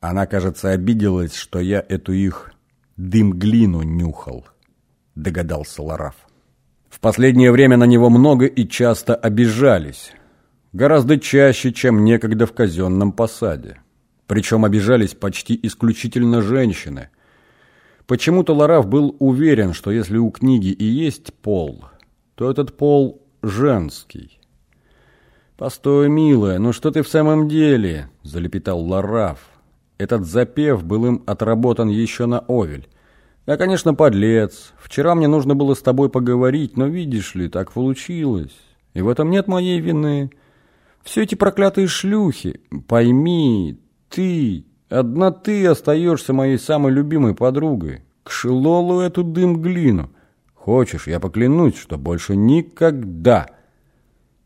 Она, кажется, обиделась, что я эту их дым-глину нюхал, догадался Лараф. В последнее время на него много и часто обижались. Гораздо чаще, чем некогда в казенном посаде. Причем обижались почти исключительно женщины. Почему-то Лараф был уверен, что если у книги и есть пол, то этот пол женский. «Постой, милая, ну что ты в самом деле?» – залепетал Лараф. Этот запев был им отработан еще на овель. Я, конечно, подлец. Вчера мне нужно было с тобой поговорить, но, видишь ли, так получилось. И в этом нет моей вины. Все эти проклятые шлюхи. Пойми, ты, одна ты остаешься моей самой любимой подругой. К шелолу эту дым-глину. Хочешь, я поклянусь, что больше никогда.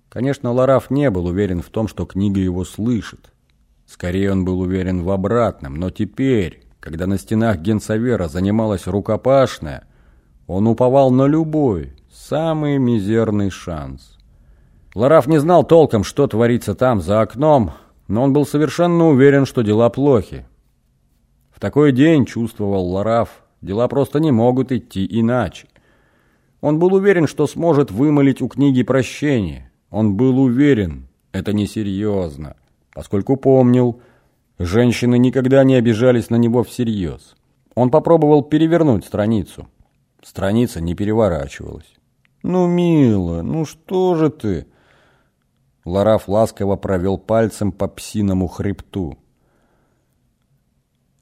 Конечно, Лараф не был уверен в том, что книга его слышит. Скорее, он был уверен в обратном. Но теперь, когда на стенах Генсавера занималась рукопашная, он уповал на любой, самый мизерный шанс. Лараф не знал толком, что творится там, за окном, но он был совершенно уверен, что дела плохи. В такой день, чувствовал Лараф, дела просто не могут идти иначе. Он был уверен, что сможет вымолить у книги прощение. Он был уверен, это несерьезно, поскольку помнил, женщины никогда не обижались на него всерьез. Он попробовал перевернуть страницу. Страница не переворачивалась. «Ну, мило, ну что же ты?» Лараф ласково провел пальцем по псиному хребту.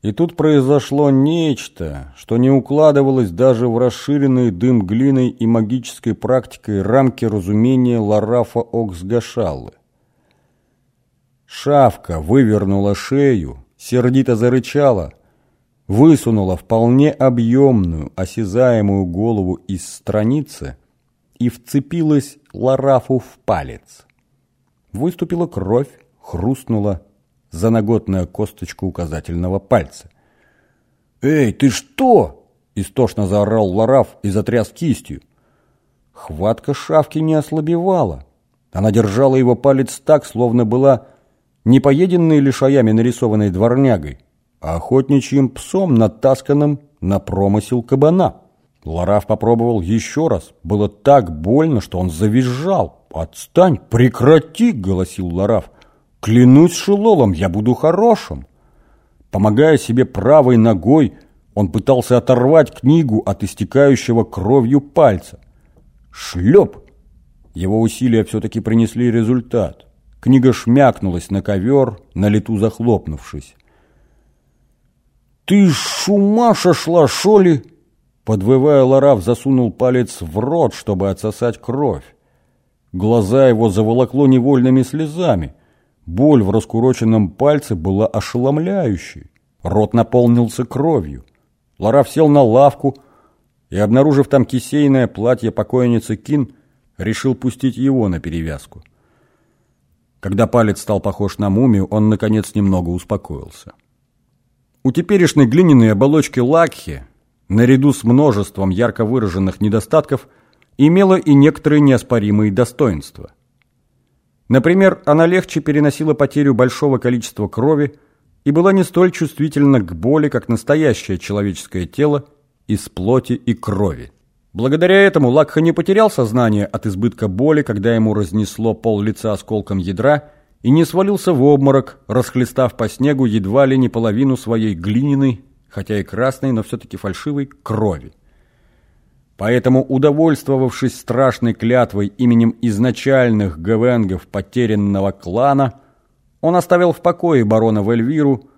И тут произошло нечто, что не укладывалось даже в расширенные дым глиной и магической практикой рамки разумения Ларафа Оксгашаллы. Шавка вывернула шею, сердито зарычала, высунула вполне объемную, осязаемую голову из страницы и вцепилась Ларафу в палец. Выступила кровь, хрустнула заноготная косточка указательного пальца. «Эй, ты что?» – истошно заорал Лараф и затряс кистью. Хватка шавки не ослабевала. Она держала его палец так, словно была не поеденной лишаями нарисованной дворнягой, а охотничьим псом, натасканным на промысел кабана. Лараф попробовал еще раз. Было так больно, что он завизжал. «Отстань! Прекрати!» — голосил Лараф. «Клянусь шелолом, я буду хорошим!» Помогая себе правой ногой, он пытался оторвать книгу от истекающего кровью пальца. Шлеп! Его усилия все-таки принесли результат. Книга шмякнулась на ковер, на лету захлопнувшись. «Ты шумаша шла, шоли?» Подвывая, Лараф засунул палец в рот, чтобы отсосать кровь. Глаза его заволокло невольными слезами. Боль в раскуроченном пальце была ошеломляющей. Рот наполнился кровью. Лараф сел на лавку и, обнаружив там кисейное платье покойницы Кин, решил пустить его на перевязку. Когда палец стал похож на мумию, он, наконец, немного успокоился. У теперешней глиняной оболочки лакхи, наряду с множеством ярко выраженных недостатков – имела и некоторые неоспоримые достоинства. Например, она легче переносила потерю большого количества крови и была не столь чувствительна к боли, как настоящее человеческое тело из плоти и крови. Благодаря этому Лакха не потерял сознание от избытка боли, когда ему разнесло пол лица осколком ядра, и не свалился в обморок, расхлестав по снегу едва ли не половину своей глиняной, хотя и красной, но все-таки фальшивой, крови. Поэтому, удовольствовавшись страшной клятвой именем изначальных гвенгов потерянного клана, он оставил в покое барона Вельвиру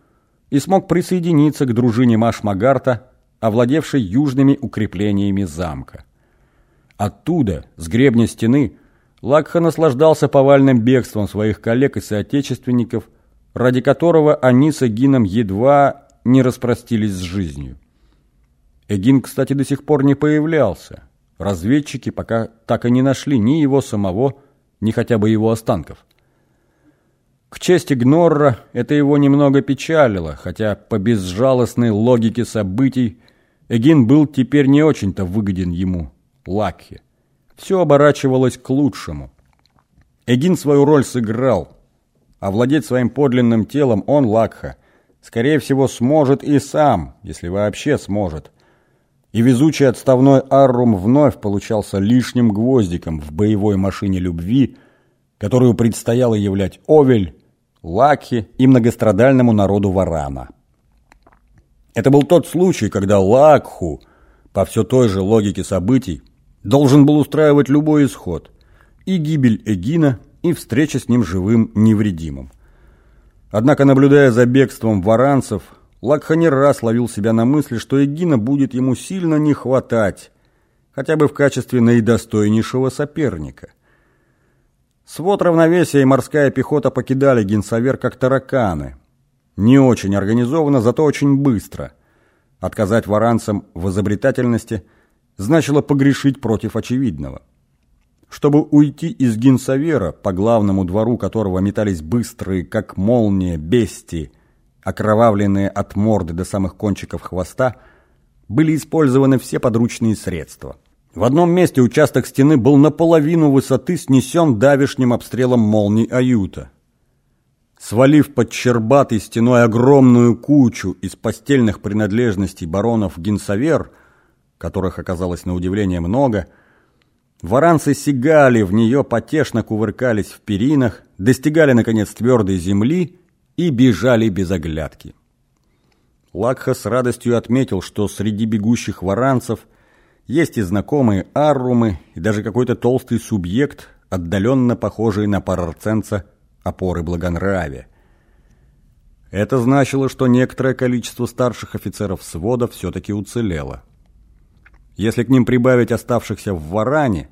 и смог присоединиться к дружине Машмагарта, овладевшей южными укреплениями замка. Оттуда, с гребня стены, Лакха наслаждался повальным бегством своих коллег и соотечественников, ради которого они с Эгином едва не распростились с жизнью. Эгин, кстати, до сих пор не появлялся. Разведчики пока так и не нашли ни его самого, ни хотя бы его останков. К чести Гнорра это его немного печалило, хотя по безжалостной логике событий Эгин был теперь не очень-то выгоден ему, Лакхе. Все оборачивалось к лучшему. Эгин свою роль сыграл. Овладеть своим подлинным телом он, Лакха, скорее всего, сможет и сам, если вообще сможет. И везучий отставной Аррум вновь получался лишним гвоздиком в боевой машине любви, которую предстояло являть Овель, Лакхи и многострадальному народу Варана. Это был тот случай, когда Лакху, по все той же логике событий, должен был устраивать любой исход – и гибель Эгина, и встреча с ним живым невредимым. Однако, наблюдая за бегством варанцев, Лакха не раз ловил себя на мысли, что Эгина будет ему сильно не хватать, хотя бы в качестве наидостойнейшего соперника. Свод равновесия и морская пехота покидали Генсавер как тараканы. Не очень организованно, зато очень быстро. Отказать варанцам в изобретательности значило погрешить против очевидного. Чтобы уйти из Генсавера, по главному двору которого метались быстрые, как молния, бестии, окровавленные от морды до самых кончиков хвоста, были использованы все подручные средства. В одном месте участок стены был наполовину высоты снесен давишним обстрелом молний Аюта. Свалив под щербатой стеной огромную кучу из постельных принадлежностей баронов Генсавер, которых оказалось на удивление много, варанцы сигали в нее, потешно кувыркались в перинах, достигали, наконец, твердой земли и бежали без оглядки. Лакха с радостью отметил, что среди бегущих варанцев есть и знакомые аррумы, и даже какой-то толстый субъект, отдаленно похожий на парарценца опоры благонравия. Это значило, что некоторое количество старших офицеров свода все-таки уцелело. Если к ним прибавить оставшихся в Варане,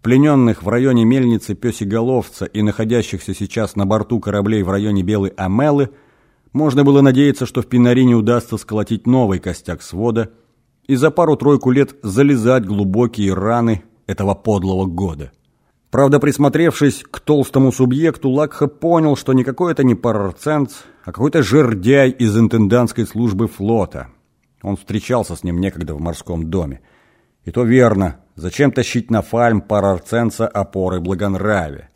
плененных в районе мельницы Песиголовца и находящихся сейчас на борту кораблей в районе Белой Амелы, можно было надеяться, что в Пинарине удастся сколотить новый костяк свода и за пару-тройку лет залезать глубокие раны этого подлого года. Правда, присмотревшись к толстому субъекту, Лакха понял, что никакой это не парарценц, а какой-то жердяй из интендантской службы флота. Он встречался с ним некогда в морском доме. И то верно, зачем тащить на фальм парарценца опоры благонравия?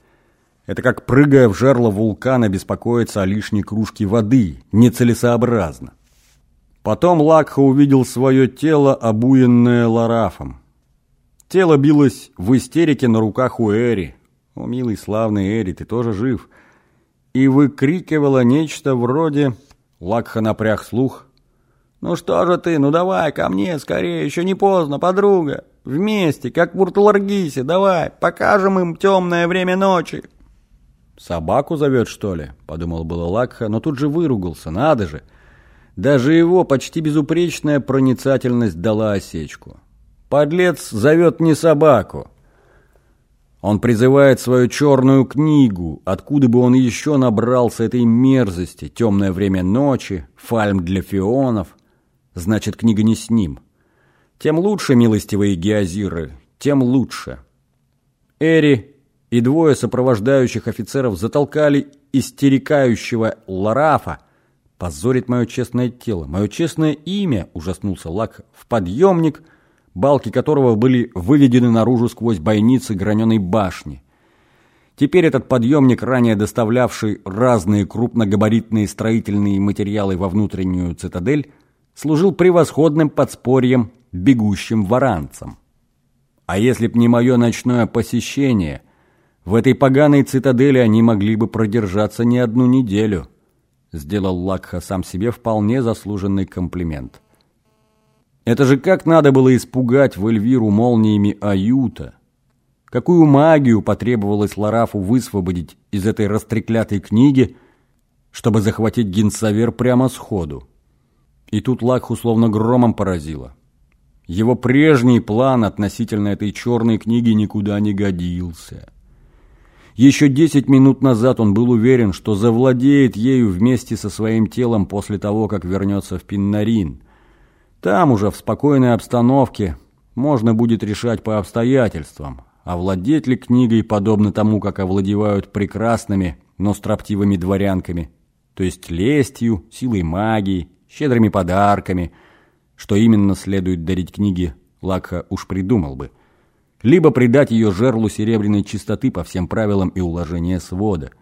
Это как, прыгая в жерло вулкана, беспокоиться о лишней кружке воды. Нецелесообразно. Потом Лакха увидел свое тело, обуянное ларафом. Тело билось в истерике на руках у Эри. «О, милый славный Эри, ты тоже жив!» И выкрикивало нечто вроде... Лакха напряг слух. «Ну что же ты, ну давай ко мне скорее, еще не поздно, подруга! Вместе, как в Урталаргисе, давай, покажем им темное время ночи!» «Собаку зовет, что ли?» — подумал было Лакха, но тут же выругался, надо же! Даже его почти безупречная проницательность дала осечку. Подлец зовет не собаку. Он призывает свою черную книгу, откуда бы он еще набрался этой мерзости, темное время ночи, фальм для фионов. Значит, книга не с ним. Тем лучше, милостивые геозиры, тем лучше. Эри и двое сопровождающих офицеров затолкали истерикающего Ларафа, позорит мое честное тело, мое честное имя, ужаснулся Лак, в подъемник – балки которого были выведены наружу сквозь бойницы граненой башни. Теперь этот подъемник, ранее доставлявший разные крупногабаритные строительные материалы во внутреннюю цитадель, служил превосходным подспорьем бегущим варанцам. А если б не мое ночное посещение, в этой поганой цитадели они могли бы продержаться не одну неделю. Сделал Лакха сам себе вполне заслуженный комплимент. Это же как надо было испугать в Эльвиру молниями Аюта. Какую магию потребовалось Ларафу высвободить из этой растреклятой книги, чтобы захватить Генсавер прямо сходу. И тут Лакху словно громом поразило. Его прежний план относительно этой черной книги никуда не годился. Еще десять минут назад он был уверен, что завладеет ею вместе со своим телом после того, как вернется в Пиннарин – там уже в спокойной обстановке можно будет решать по обстоятельствам, овладеть ли книгой подобно тому, как овладевают прекрасными, но строптивыми дворянками, то есть лестью, силой магии, щедрыми подарками, что именно следует дарить книге, Лакха уж придумал бы, либо придать ее жерлу серебряной чистоты по всем правилам и уложения свода –